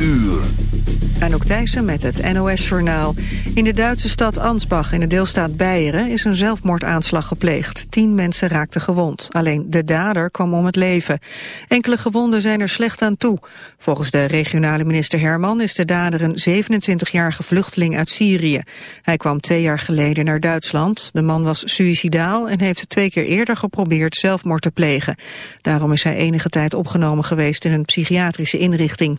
uur. Anouk Thijssen met het NOS-journaal. In de Duitse stad Ansbach in de deelstaat Beieren is een zelfmoordaanslag gepleegd. Tien mensen raakten gewond. Alleen de dader kwam om het leven. Enkele gewonden zijn er slecht aan toe. Volgens de regionale minister Herman is de dader een 27-jarige vluchteling uit Syrië. Hij kwam twee jaar geleden naar Duitsland. De man was suïcidaal en heeft twee keer eerder geprobeerd zelfmoord te plegen. Daarom is hij enige tijd opgenomen geweest in een psychiatrische inrichting.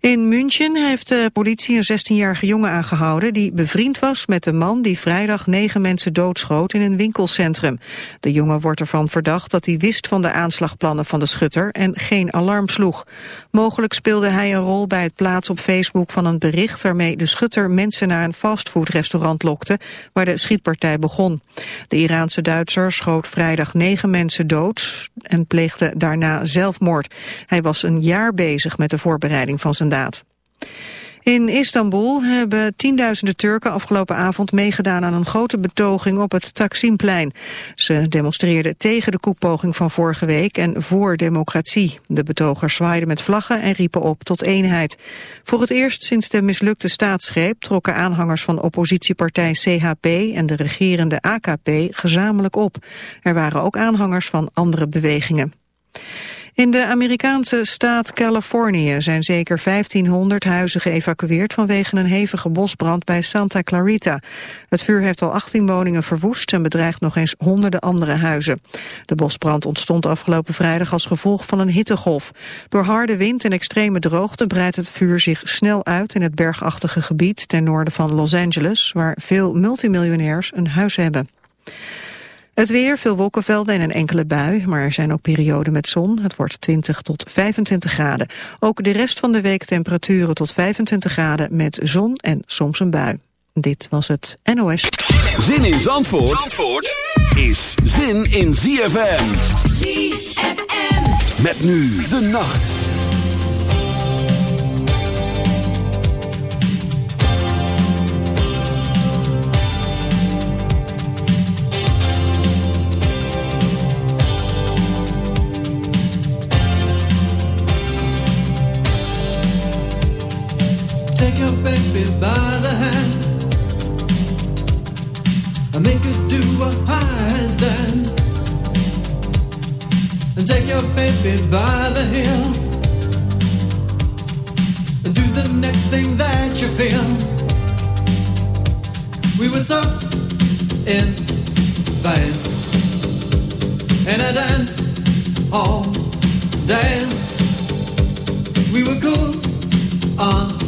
In München heeft de politie een 16-jarige jongen aangehouden... die bevriend was met de man die vrijdag negen mensen doodschoot in een winkelcentrum. De jongen wordt ervan verdacht dat hij wist van de aanslagplannen van de schutter... en geen alarm sloeg. Mogelijk speelde hij een rol bij het plaatsen op Facebook van een bericht... waarmee de schutter mensen naar een fastfoodrestaurant lokte... waar de schietpartij begon. De Iraanse Duitser schoot vrijdag negen mensen dood... en pleegde daarna zelfmoord. Hij was een jaar bezig met de voorbereiding van zijn in Istanbul hebben tienduizenden Turken afgelopen avond meegedaan aan een grote betoging op het Taksimplein. Ze demonstreerden tegen de koepoging van vorige week en voor democratie. De betogers zwaaiden met vlaggen en riepen op tot eenheid. Voor het eerst sinds de mislukte staatsgreep trokken aanhangers van oppositiepartij CHP en de regerende AKP gezamenlijk op. Er waren ook aanhangers van andere bewegingen. In de Amerikaanse staat Californië zijn zeker 1500 huizen geëvacueerd vanwege een hevige bosbrand bij Santa Clarita. Het vuur heeft al 18 woningen verwoest en bedreigt nog eens honderden andere huizen. De bosbrand ontstond afgelopen vrijdag als gevolg van een hittegolf. Door harde wind en extreme droogte breidt het vuur zich snel uit in het bergachtige gebied ten noorden van Los Angeles, waar veel multimiljonairs een huis hebben. Het weer, veel wolkenvelden en een enkele bui, maar er zijn ook perioden met zon. Het wordt 20 tot 25 graden. Ook de rest van de week temperaturen tot 25 graden met zon en soms een bui. Dit was het NOS. Zin in Zandvoort, Zandvoort is zin in ZFM. ZFM. Met nu de nacht. Baby by the hand and make her do a handstand. And take your baby by the heel and do the next thing that you feel. We were so in in a dance all days. We were cool on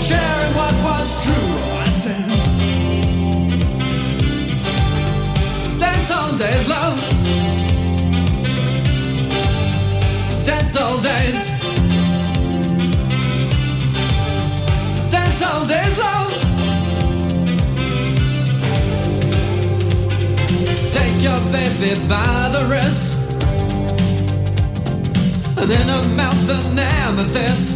sharing. I dance all days. Dance all days. Dance all days. Take your baby by the wrist. And in her mouth an amethyst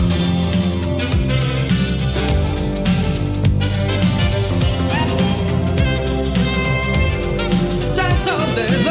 Sundays.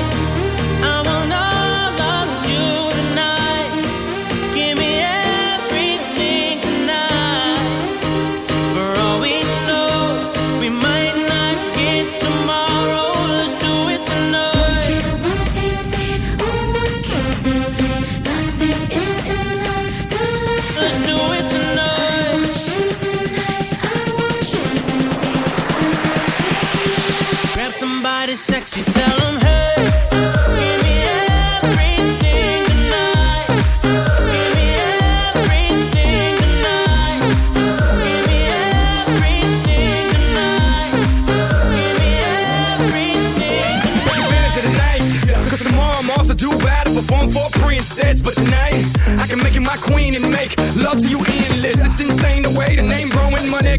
Love to you endless.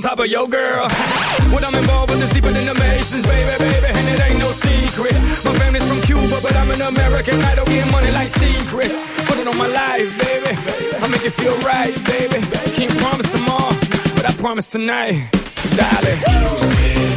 on top of your girl. What I'm involved with is deeper than the Masons, baby, baby. And it ain't no secret. My family's from Cuba, but I'm an American. I don't get money like secrets. Put it on my life, baby. I make it feel right, baby. Can't promise tomorrow, but I promise tonight. Darling. Excuse me.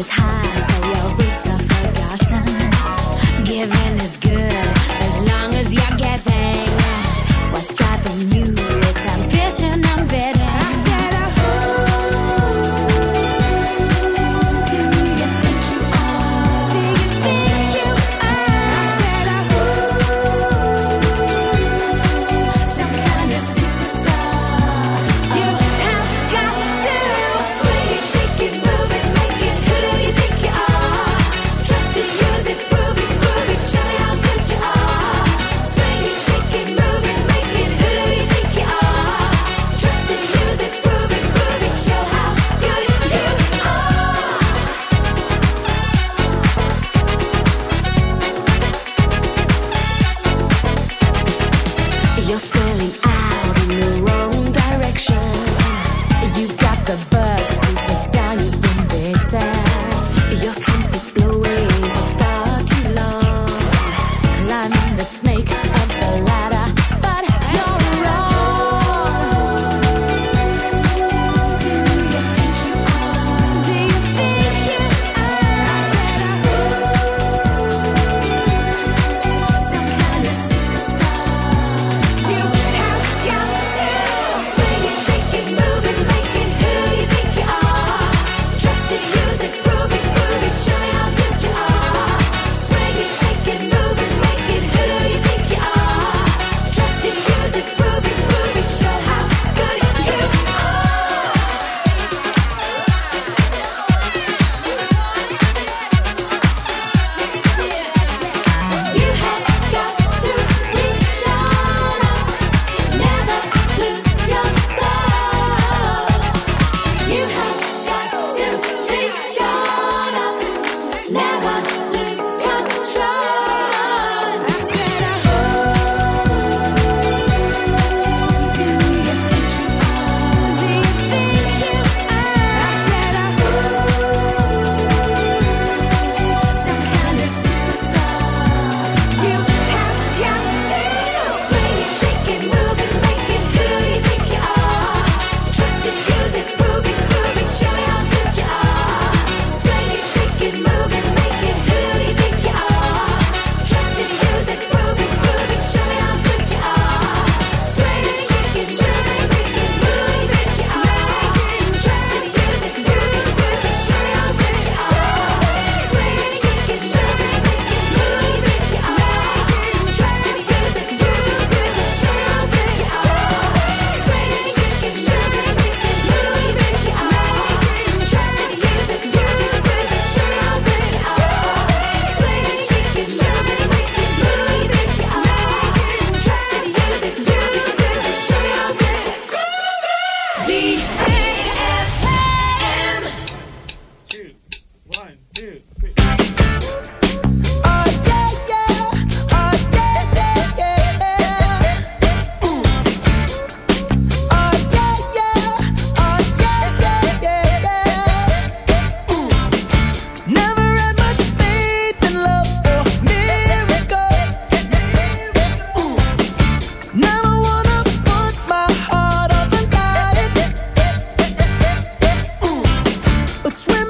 is high. A swim.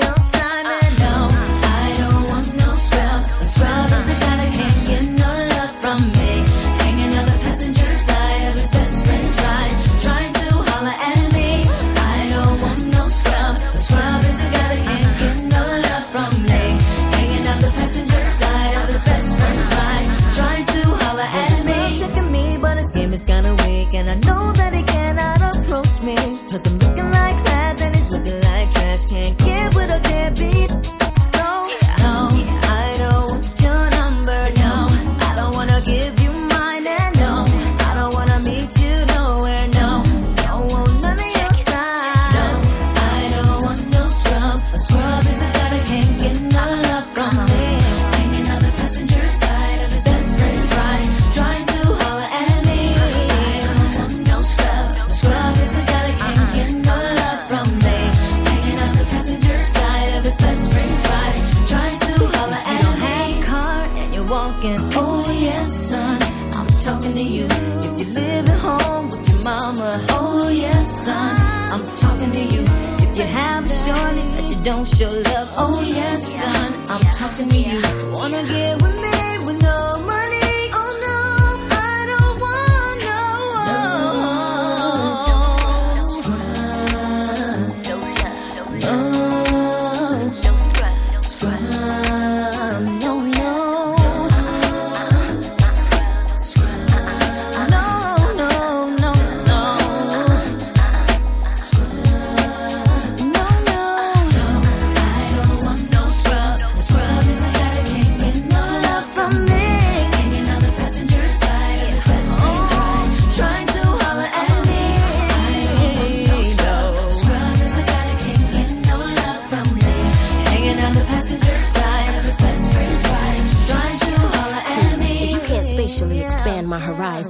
Want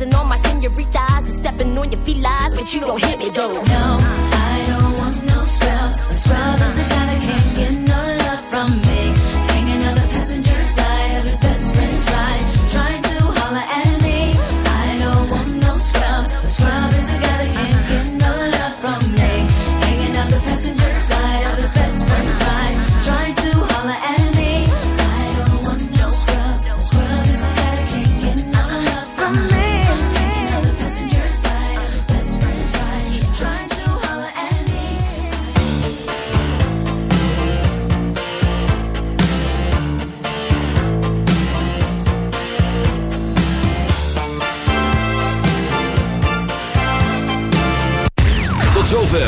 And all my senoritas and stepping on your felines, but you don't hit me though. No, I don't want no scrub. A scrub is a